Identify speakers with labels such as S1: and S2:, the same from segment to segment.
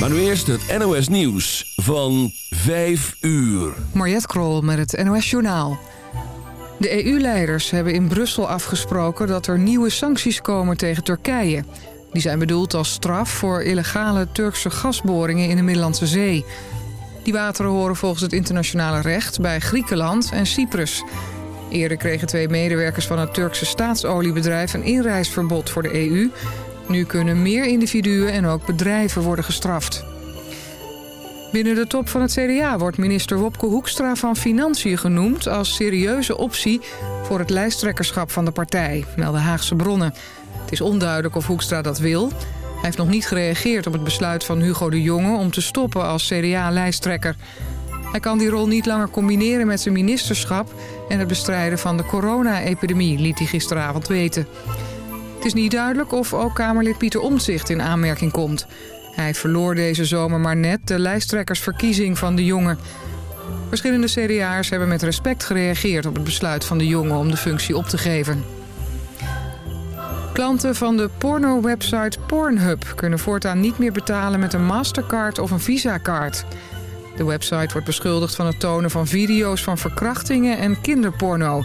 S1: Maar nu eerst het NOS Nieuws van 5 uur.
S2: Mariette Krol met het NOS Journaal. De EU-leiders hebben in Brussel afgesproken dat er nieuwe sancties komen tegen Turkije. Die zijn bedoeld als straf voor illegale Turkse gasboringen in de Middellandse Zee. Die wateren horen volgens het internationale recht bij Griekenland en Cyprus. Eerder kregen twee medewerkers van het Turkse staatsoliebedrijf een inreisverbod voor de EU. Nu kunnen meer individuen en ook bedrijven worden gestraft. Binnen de top van het CDA wordt minister Wopke Hoekstra van Financiën genoemd... als serieuze optie voor het lijsttrekkerschap van de partij, melden Haagse bronnen. Het is onduidelijk of Hoekstra dat wil. Hij heeft nog niet gereageerd op het besluit van Hugo de Jonge... om te stoppen als CDA-lijsttrekker. Hij kan die rol niet langer combineren met zijn ministerschap... en het bestrijden van de corona-epidemie, liet hij gisteravond weten. Is niet duidelijk of ook Kamerlid Pieter Omtzigt in aanmerking komt. Hij verloor deze zomer maar net de lijsttrekkersverkiezing van de jongen. Verschillende CDA'ers hebben met respect gereageerd op het besluit van de jongen om de functie op te geven. Klanten van de porno-website Pornhub kunnen voortaan niet meer betalen met een Mastercard of een Visa-kaart. De website wordt beschuldigd van het tonen van video's van verkrachtingen en kinderporno.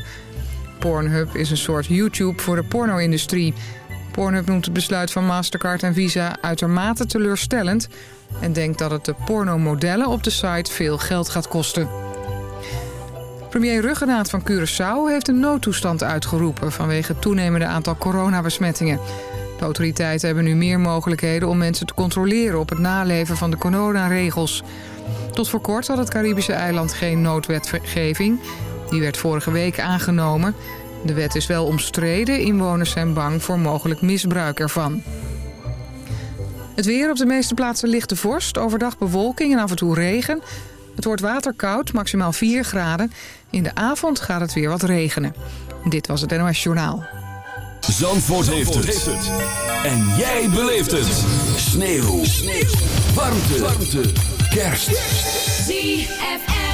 S2: Pornhub is een soort YouTube voor de porno-industrie. Pornhub noemt het besluit van Mastercard en Visa uitermate teleurstellend... en denkt dat het de pornomodellen op de site veel geld gaat kosten. Premier Ruggenaat van Curaçao heeft een noodtoestand uitgeroepen... vanwege het toenemende aantal coronabesmettingen. De autoriteiten hebben nu meer mogelijkheden om mensen te controleren... op het naleven van de coronaregels. Tot voor kort had het Caribische eiland geen noodwetgeving. Die werd vorige week aangenomen... De wet is wel omstreden. Inwoners zijn bang voor mogelijk misbruik ervan. Het weer op de meeste plaatsen lichte vorst. Overdag bewolking en af en toe regen. Het wordt waterkoud, maximaal 4 graden. In de avond gaat het weer wat regenen. Dit was het NOS Journaal.
S1: Zandvoort, heeft, het. En jij beleeft het. Sneeuw. Sneeuw. Warmte. Warmte. Kerst.
S3: ZFM.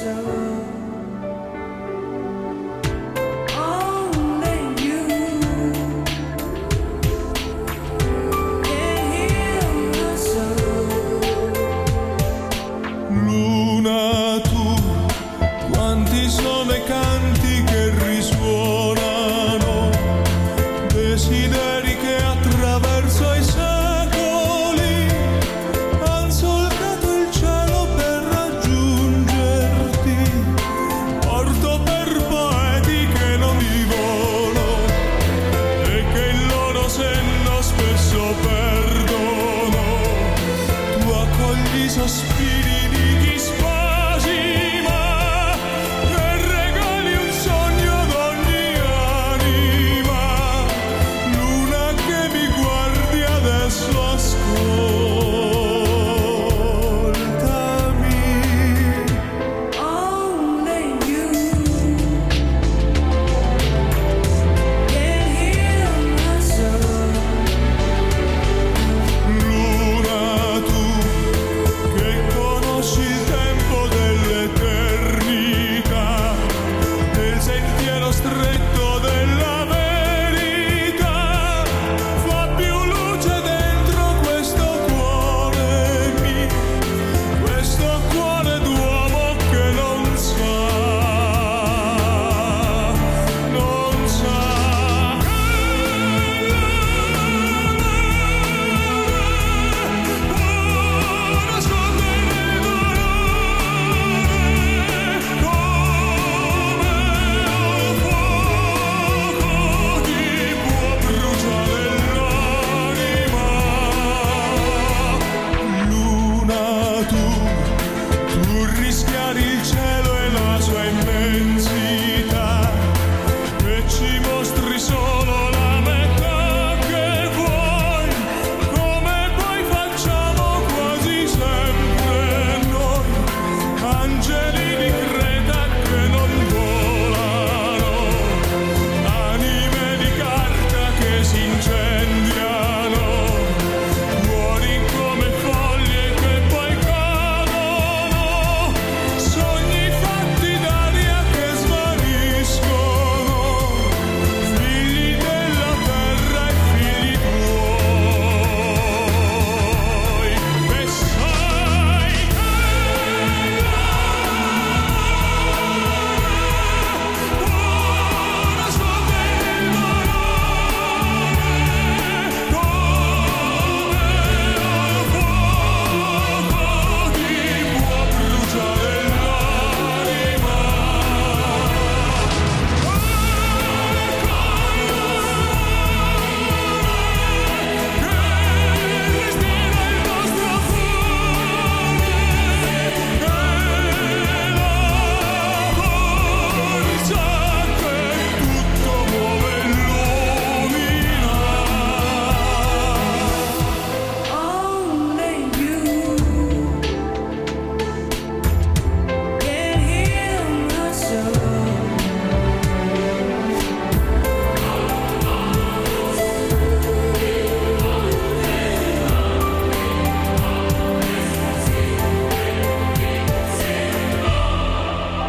S3: so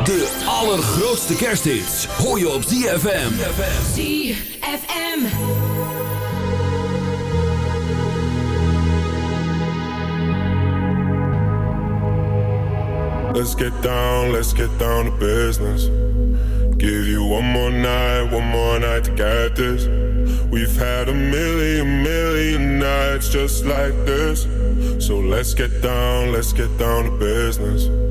S1: De allergrootste kersthits hoor je op ZFM.
S3: ZFM.
S4: Let's get down, let's get down to business. Give you one more night, one more night to get this. We've had a million, million nights just like this. So let's get down, let's get down to business.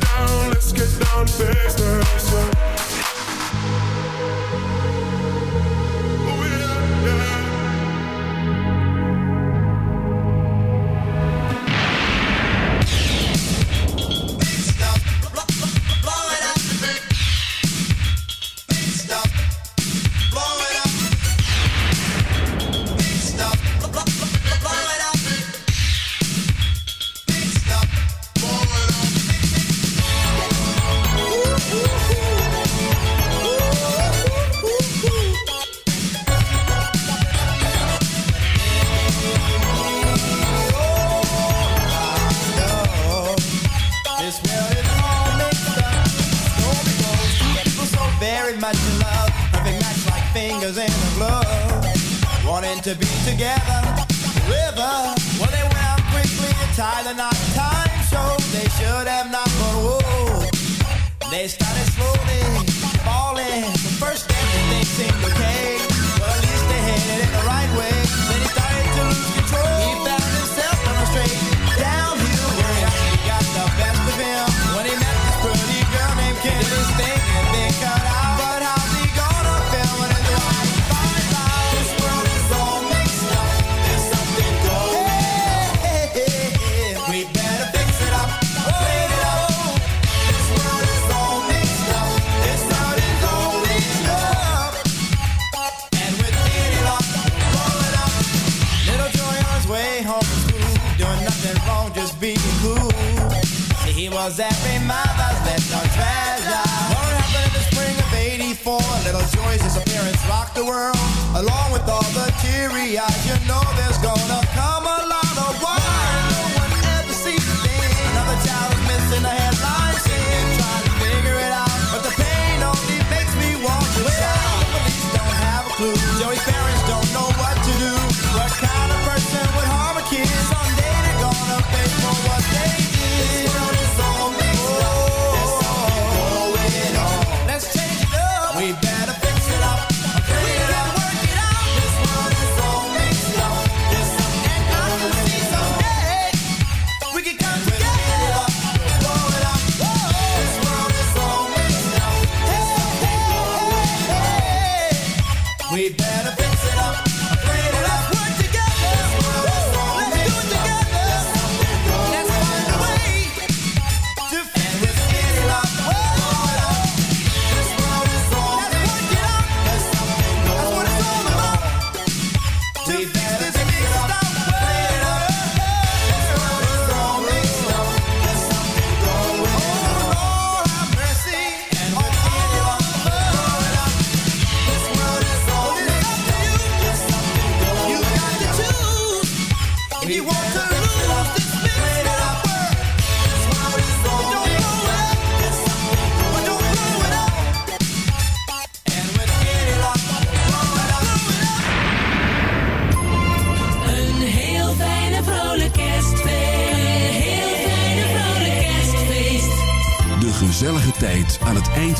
S4: down, let's get down, business.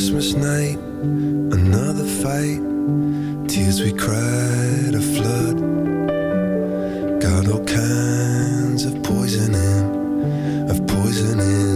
S5: Christmas night, another fight. Tears we cried, a flood. Got all kinds of poison in,
S6: of poison in.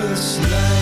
S6: this night.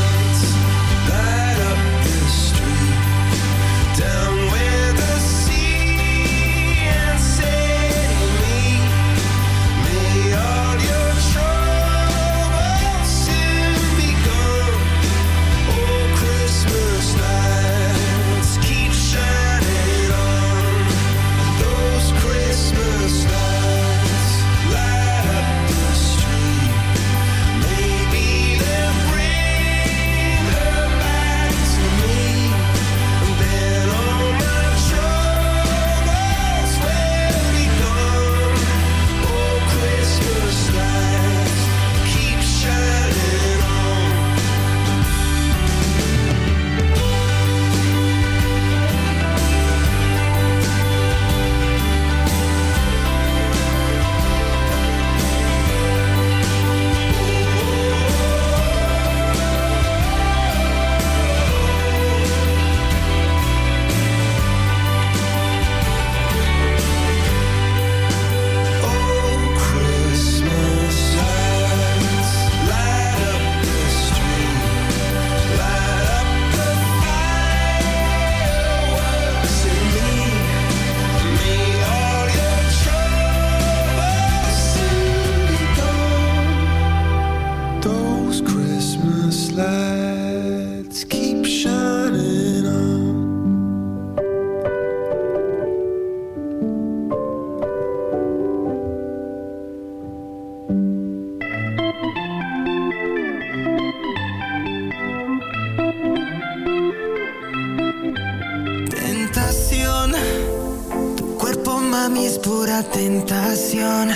S6: pura tentación.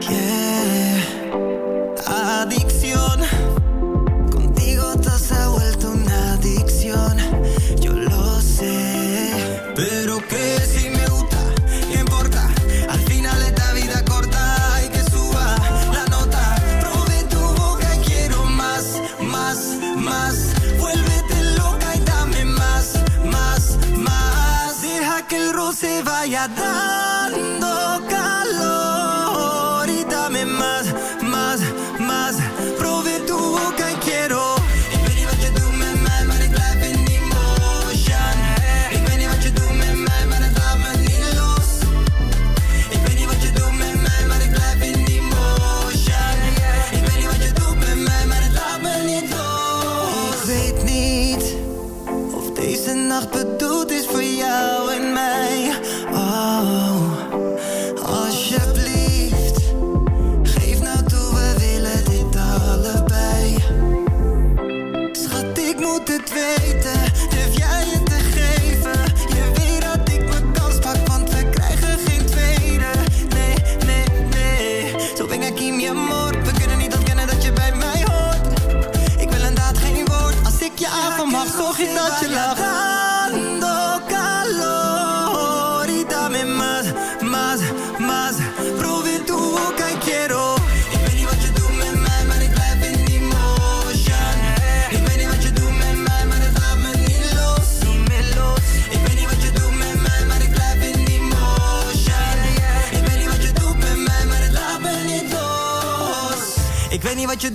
S6: Yeah.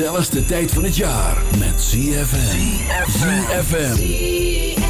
S1: gezelligste tijd van het jaar met CFM. ZFM.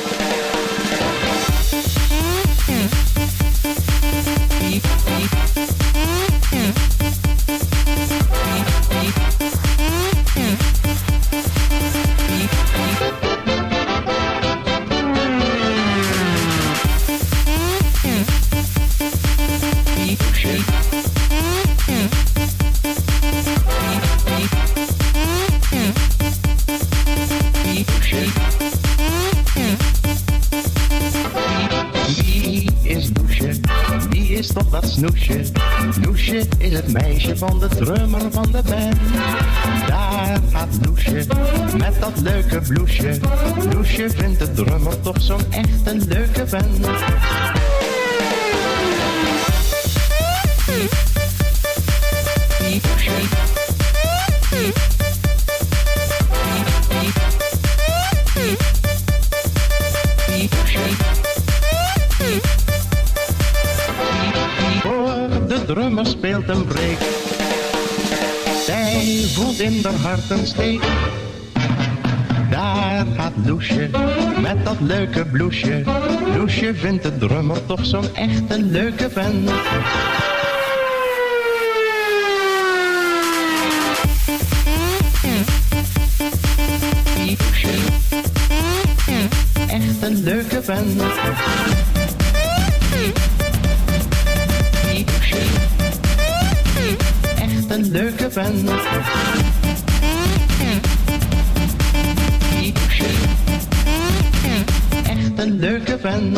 S7: je bent het Loesje. Vindt de drummer toch zo'n echte leuke vent. Loesje. Echt een leuke band. Loesje. Echt een leuke band. een leuke vent.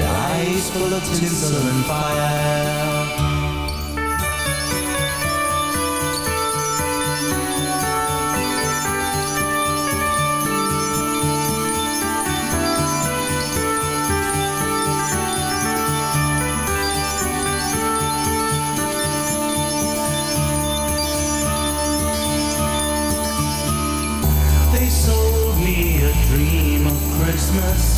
S6: and eyes full of tinsel and fire. Christmas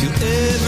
S6: If you ever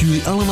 S1: Jullie allemaal